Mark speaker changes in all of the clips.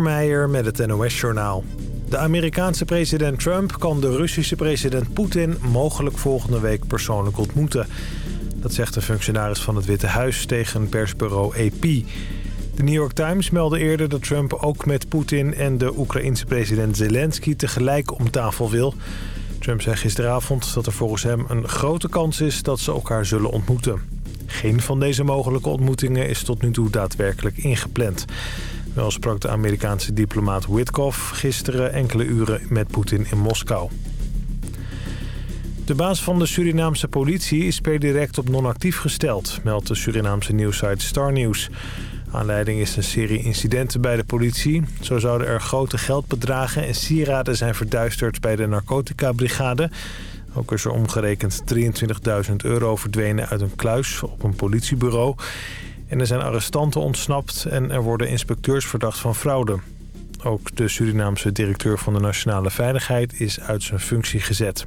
Speaker 1: Meijer met het NOS-journaal. De Amerikaanse president Trump kan de Russische president Poetin... mogelijk volgende week persoonlijk ontmoeten. Dat zegt een functionaris van het Witte Huis tegen persbureau AP. De New York Times meldde eerder dat Trump ook met Poetin... en de Oekraïense president Zelensky tegelijk om tafel wil... Trump zei gisteravond dat er volgens hem een grote kans is dat ze elkaar zullen ontmoeten. Geen van deze mogelijke ontmoetingen is tot nu toe daadwerkelijk ingepland. Wel sprak de Amerikaanse diplomaat Witkoff gisteren enkele uren met Poetin in Moskou. De baas van de Surinaamse politie is per direct op non-actief gesteld, meldt de Surinaamse nieuwsite Star News. Aanleiding is een serie incidenten bij de politie. Zo zouden er grote geldbedragen en sieraden zijn verduisterd bij de narcotica-brigade. Ook is er omgerekend 23.000 euro verdwenen uit een kluis op een politiebureau. En er zijn arrestanten ontsnapt en er worden inspecteurs verdacht van fraude. Ook de Surinaamse directeur van de Nationale Veiligheid is uit zijn functie gezet.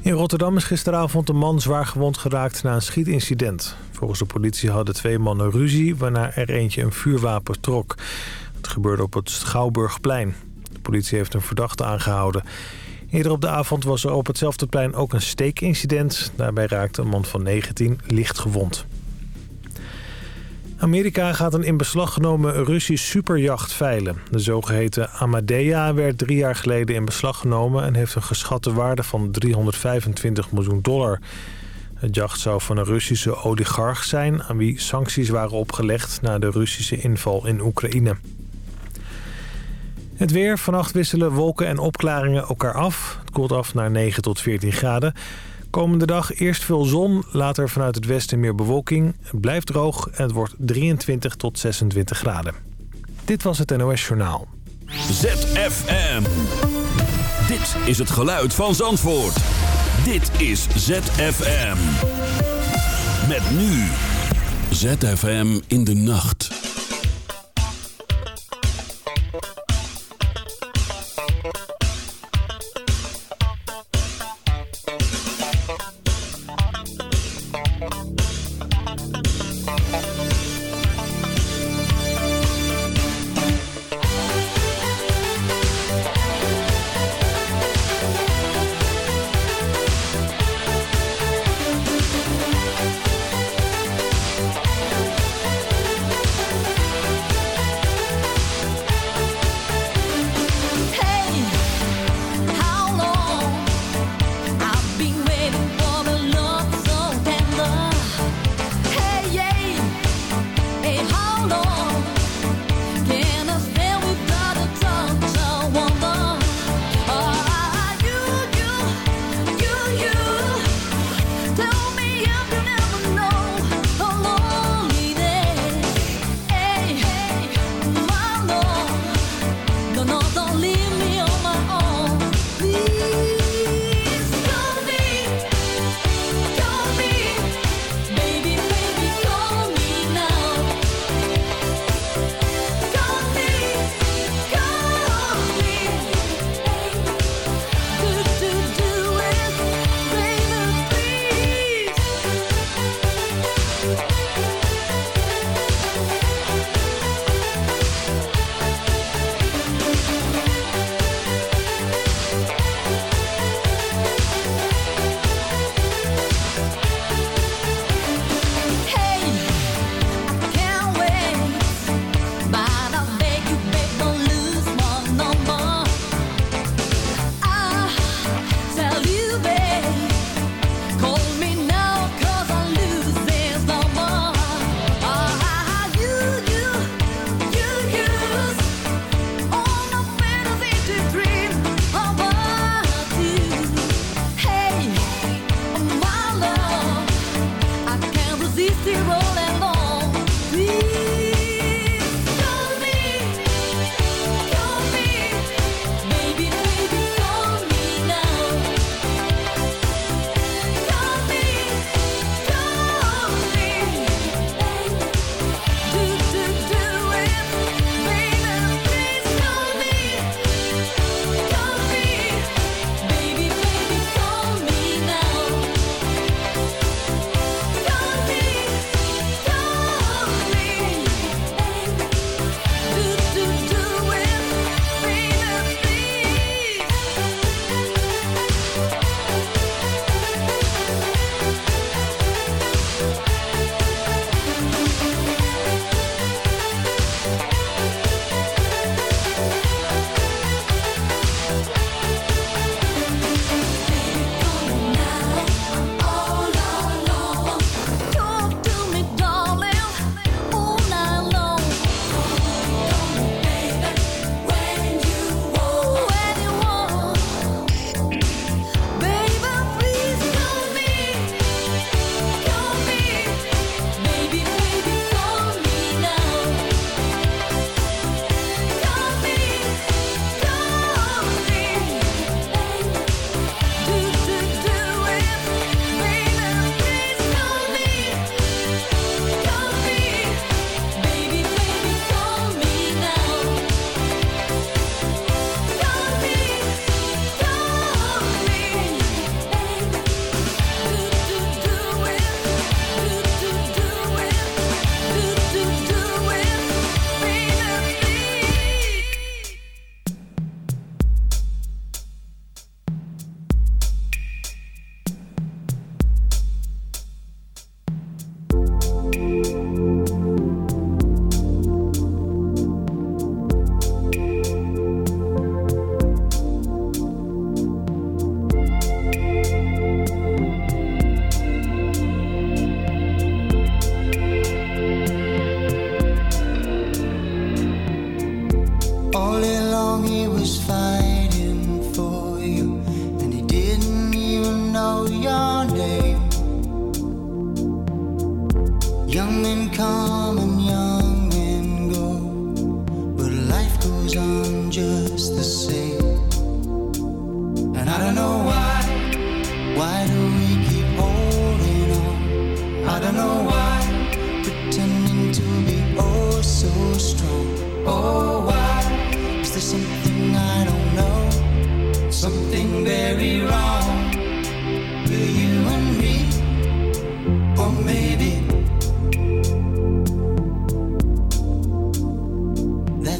Speaker 1: In Rotterdam is gisteravond een man zwaar gewond geraakt na een schietincident. Volgens de politie hadden twee mannen ruzie, waarna er eentje een vuurwapen trok. Het gebeurde op het Schouwburgplein. De politie heeft een verdachte aangehouden. Eerder op de avond was er op hetzelfde plein ook een steekincident. Daarbij raakte een man van 19 licht gewond. Amerika gaat een in beslag genomen Russisch superjacht veilen. De zogeheten Amadea werd drie jaar geleden in beslag genomen... en heeft een geschatte waarde van 325 miljoen dollar. Het jacht zou van een Russische oligarch zijn... aan wie sancties waren opgelegd na de Russische inval in Oekraïne. Het weer. Vannacht wisselen wolken en opklaringen elkaar af. Het koelt af naar 9 tot 14 graden. Komende dag eerst veel zon, later vanuit het westen meer bewolking. Het blijft droog en het wordt 23 tot 26 graden. Dit was het NOS Journaal.
Speaker 2: ZFM. Dit is het geluid van Zandvoort. Dit is ZFM. Met nu. ZFM in de nacht.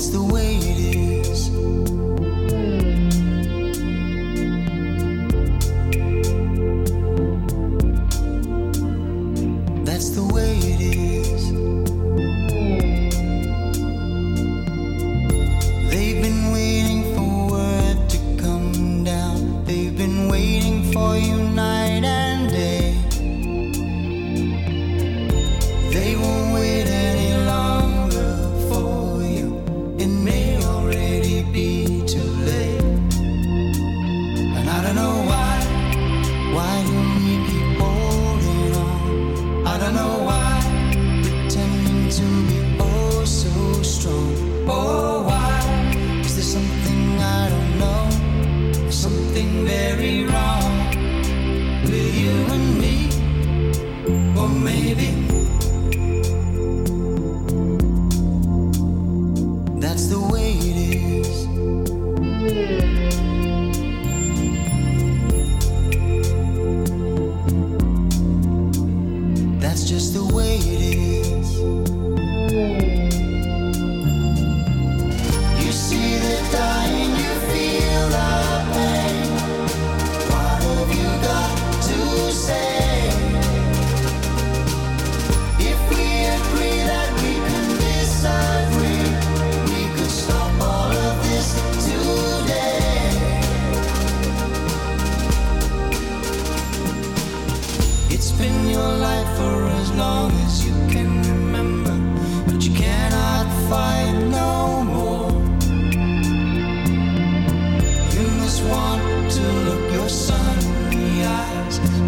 Speaker 3: that's the way
Speaker 2: it is.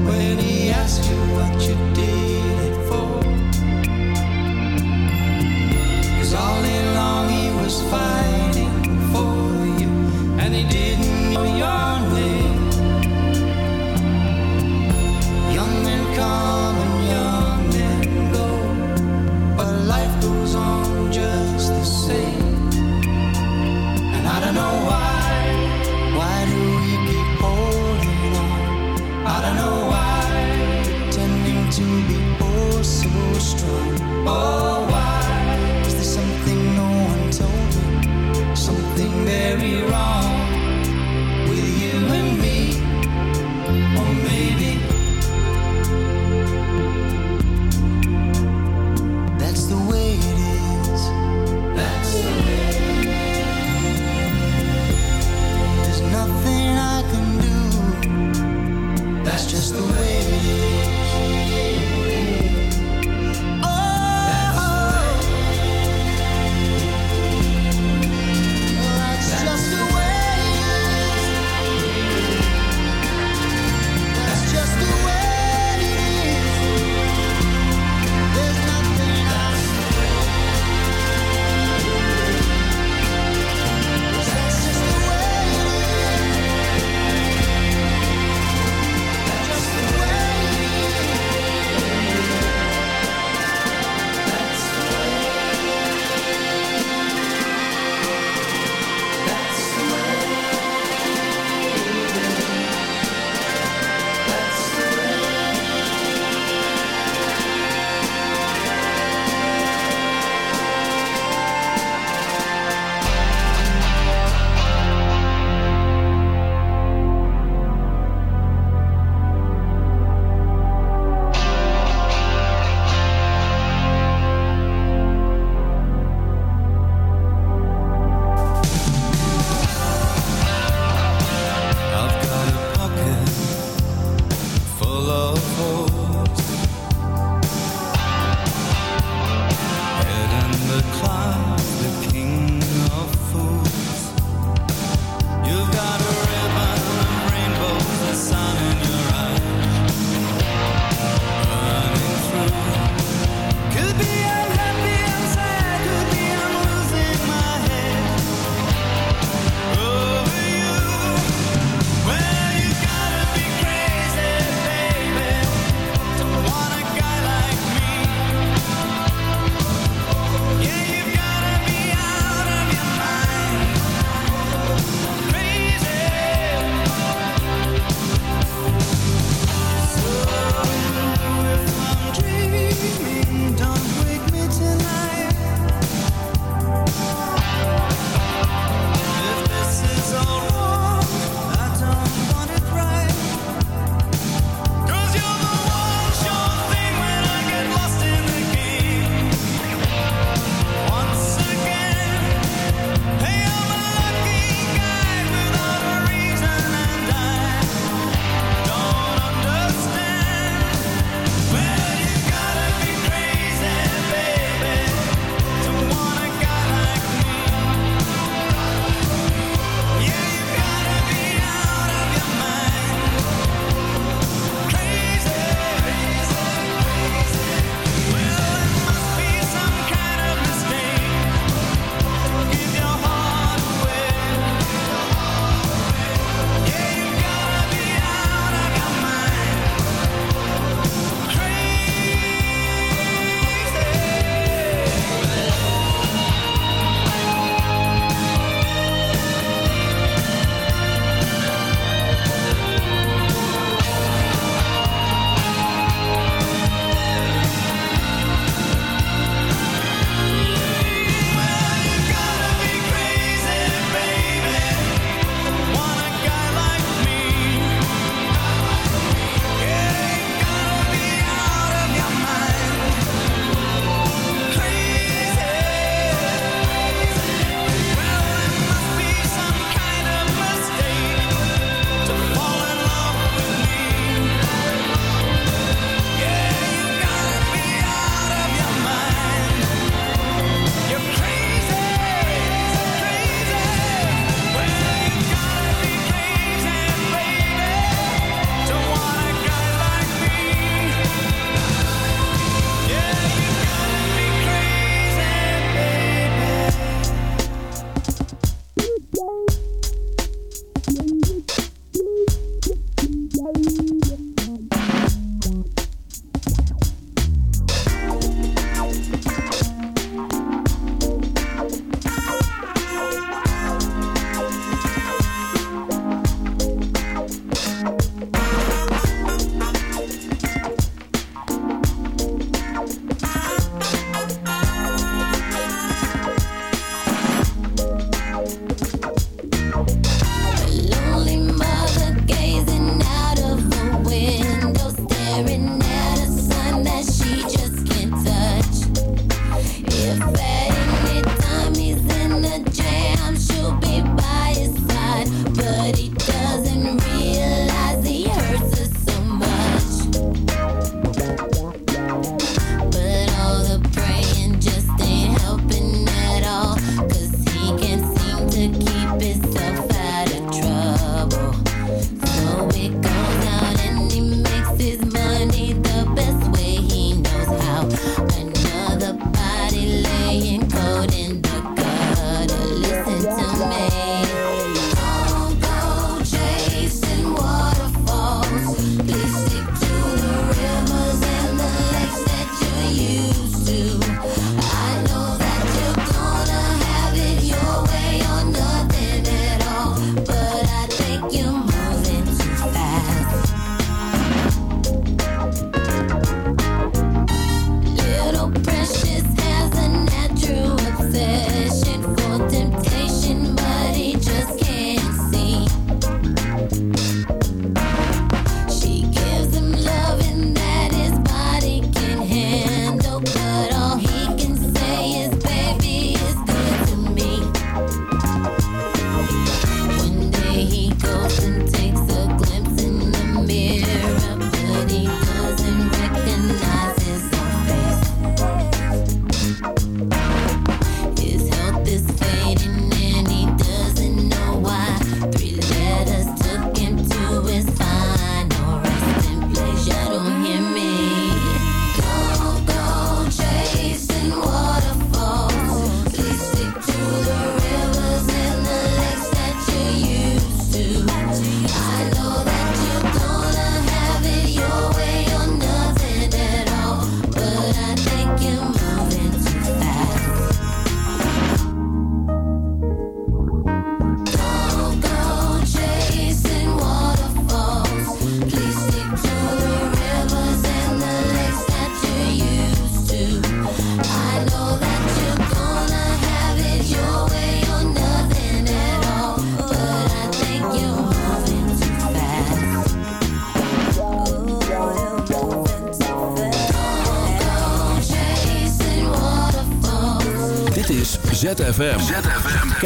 Speaker 2: when he asked you what you did.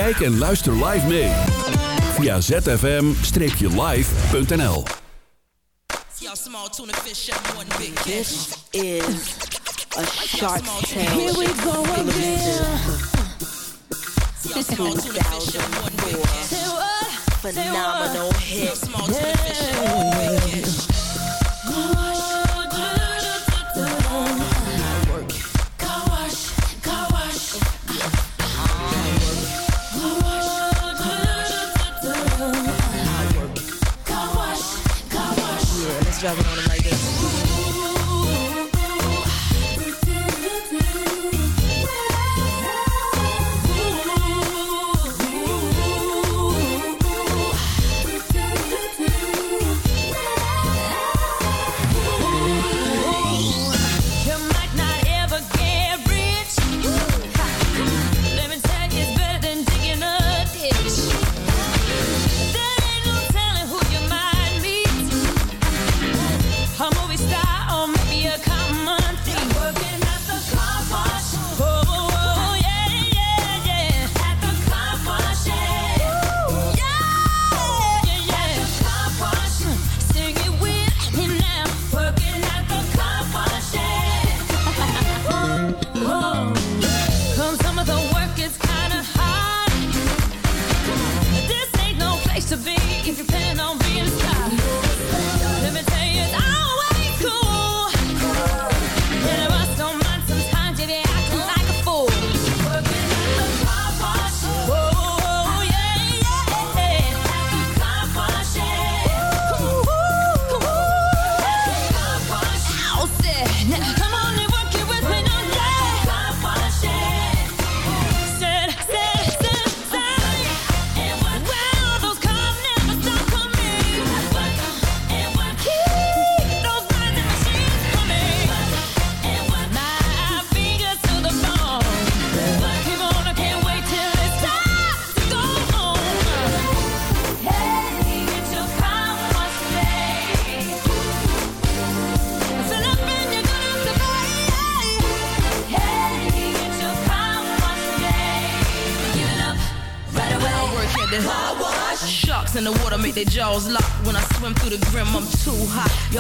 Speaker 2: Kijk en luister live mee via zfm-live.nl
Speaker 4: This is a Shark Tale. Phenomenal drugging on him.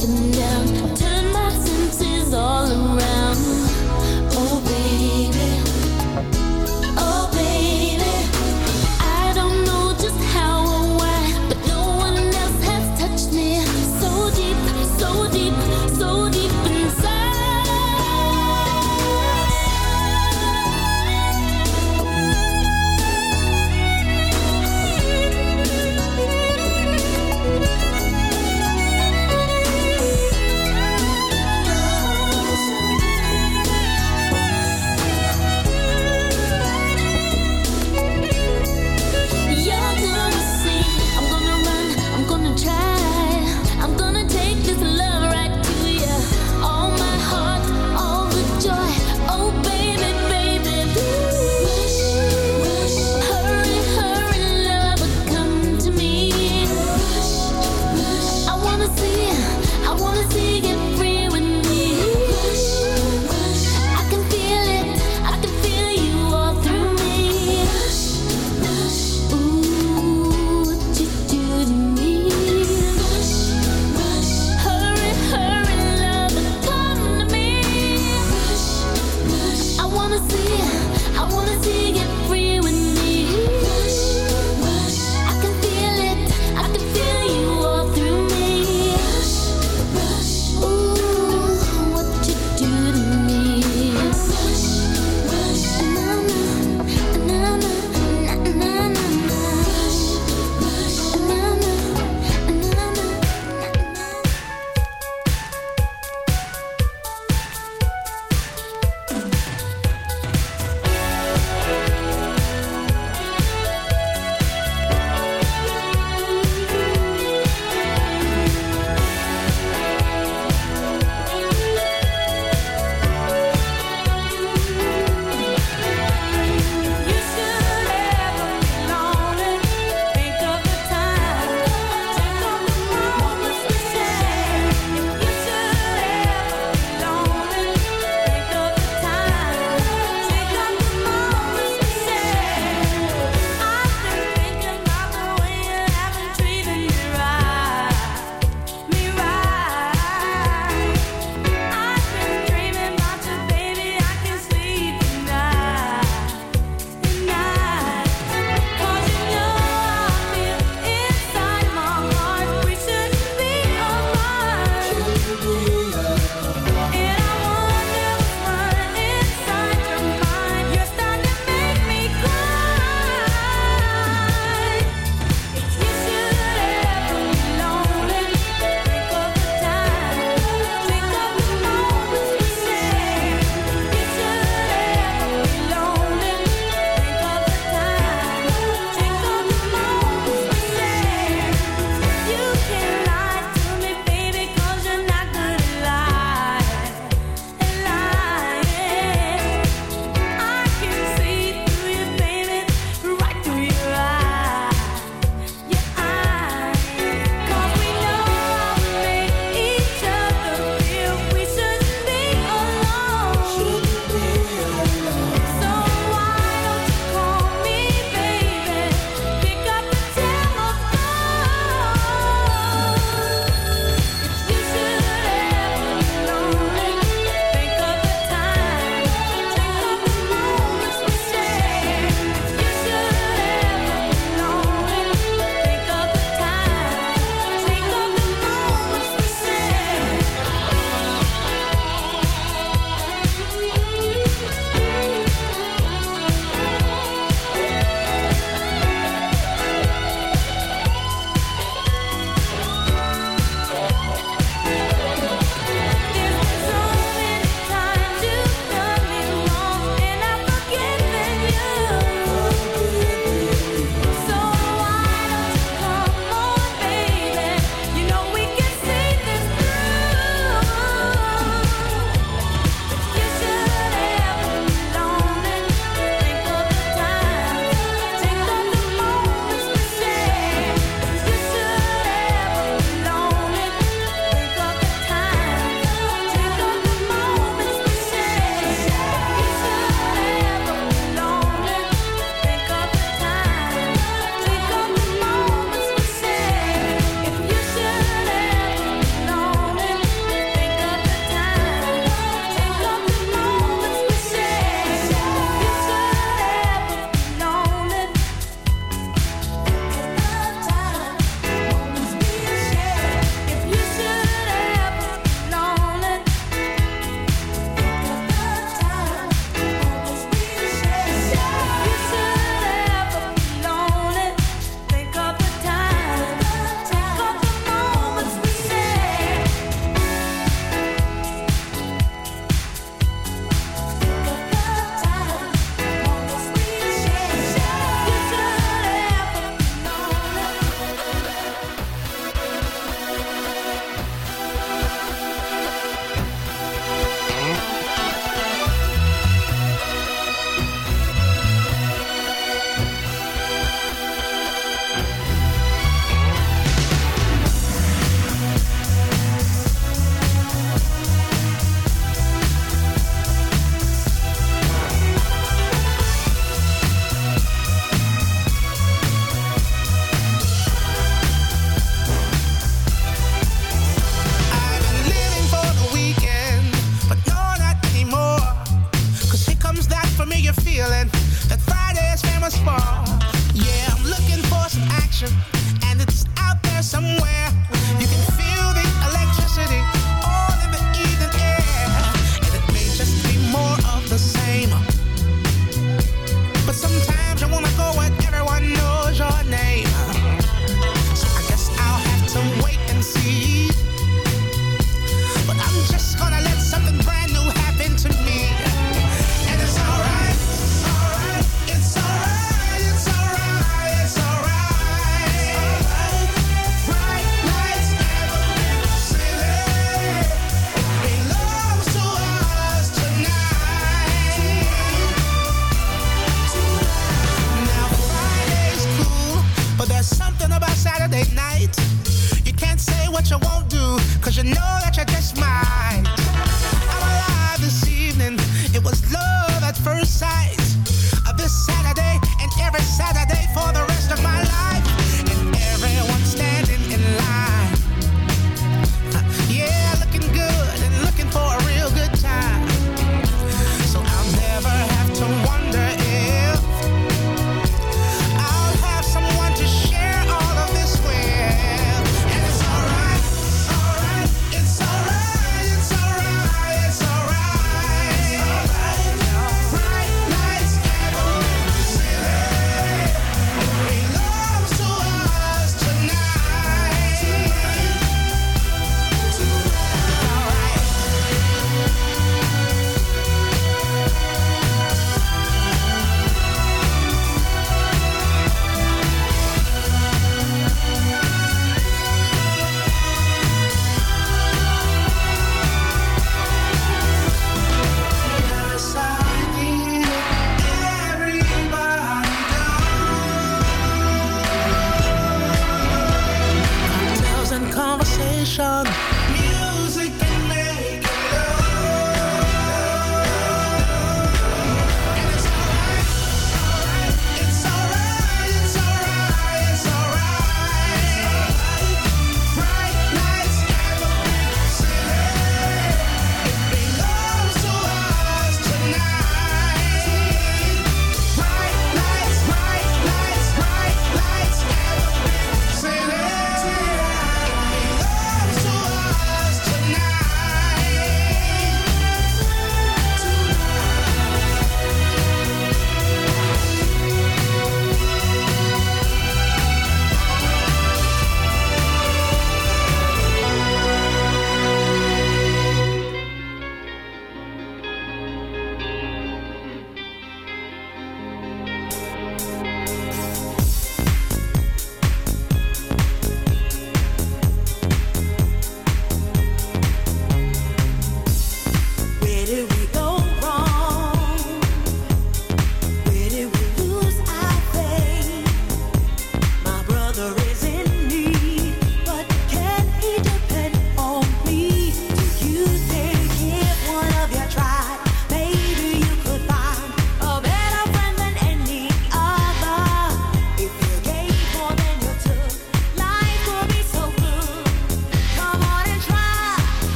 Speaker 5: to me.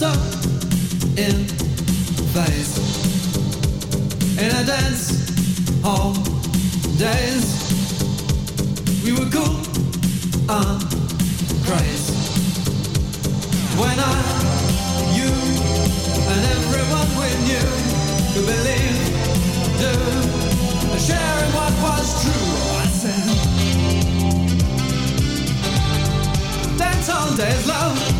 Speaker 6: star in face. And
Speaker 3: I dance hall, days. We were cool and crazy. When I, you, and everyone we knew could believe, do, sharing what was true. I said, dance all days, love.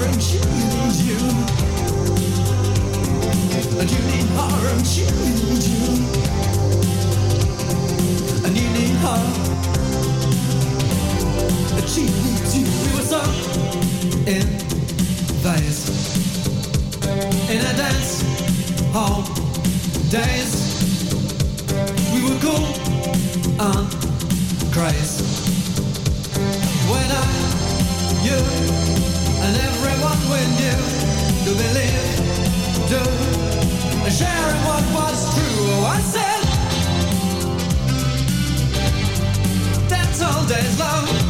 Speaker 3: orange, need you. And need you need need you. We were so in Vegas. In a dance hall days. We were cool and crazy. when you do believe, do, sharing what was true. Oh, I said, that's all day's
Speaker 2: love.